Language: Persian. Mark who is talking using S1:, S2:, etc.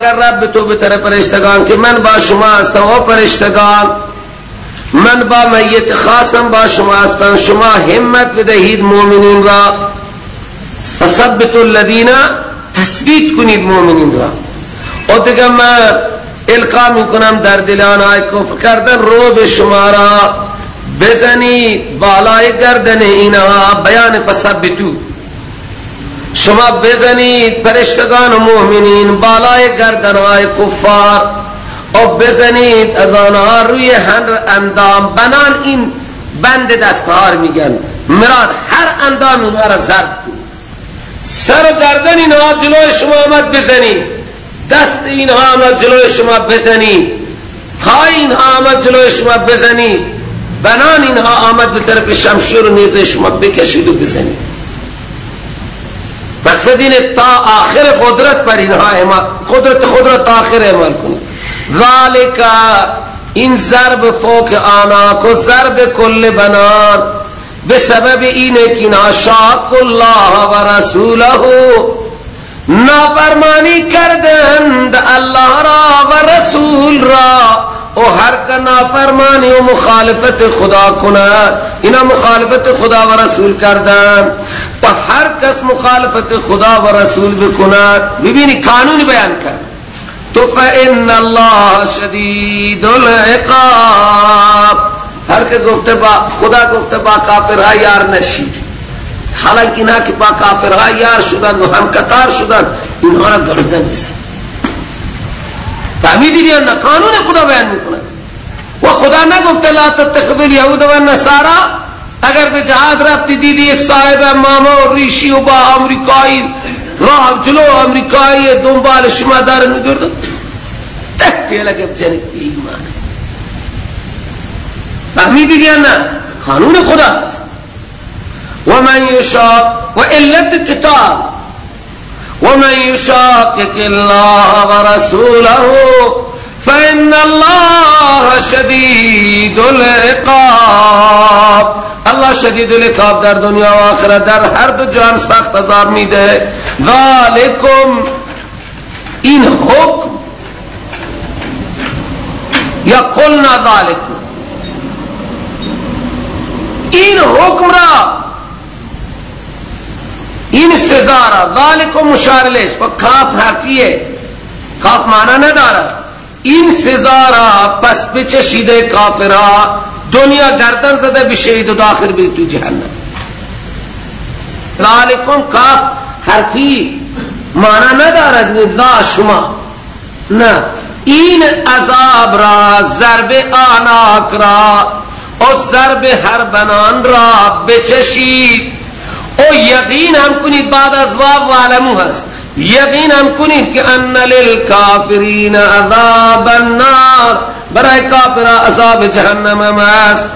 S1: رب تو بتر پرشتگان که من با شما هستم و پرشتگان من با میت خاصم با شما هستم شما همت بدهید مؤمنین را. فثبت الذین تثبیت کنید مؤمنین را. و دیگه من القا می‌کنم در دلان های کفر کردن رو به شما را بزنی بالای گردن اینها بیان فثبتو. شما بزنید پرشتگان و مؤمنین بالای گردنهای کفار. و بزنید از آنها روی هر اندام. بنان این بند دستهار میگن. مراد هر اندام اینها را زرد سر و گردن اینها جلوی شما آمد بزنید دست اینها آمد جلوی شما بزنید پای اینها آمد جلوی شما بزنید بنان اینها آمد به طرف شمشیر و نیزه شما بکشید و بزنید. صدی تا آخر قدرت پر قدرت قدرت آخر اعمال کن ذالکا ان ضرب فوک آنا کو ضرب کل بنان۔ بے سبب اینے کی ناشاک اللہ و رسولہ۔ نافرمانی کردند اللہ که نافرمانی و مخالفت خدا کند اینا مخالفت خدا و رسول کردن. و هر کس مخالفت خدا و رسول بکند ببینی قانون بیان کرد. تو فإن الله شدید العقاب. هر که گفته با خدا گفته با کافرها یار نشید حالانکه اینا که با کافرها یار شدن و هم کتار شدن اینها را گردن بزن. فهمیدید یا نه قانون خدا بیان می‌کنه و خدا نگفته لا تتخذوا اليهود و النصارى اگر به جهاد رفتی دیدی یک صاحب ہے، ماما و ریشی و با امریکایی راه جلو امریکایی دنبال شما داره میگرده تحتی لگه بجنه ایمان فهمیدید یا نه قانون خدا. و من یشاق و علت کتاب ومن يشاقق الله ورسوله، فإن الله شدید العقاب الله شدید العقاب در دنیا و آخرت در هر دو جان سخت عذاب میده. ذالکم این حکم یا قلنا ذالکم. این حکم را این سزا را ذالکم مشار لیش و کاف حرفیه کاف مانا ندارد. این سزا را پس بچشیده کافرا دنیا گردن زده بشهید و داخل بی تو جهنم. ذالکم کاف حرفی مانا ندارد نزا شما. نه این عذاب را ضرب آناک را و ضرب هر بنان را بچشید. او یقین هم کنید بعد از واب و هست. یقین هم کنید که ان للکافرین عذاب النار. برای کافر عذاب جهنم هم است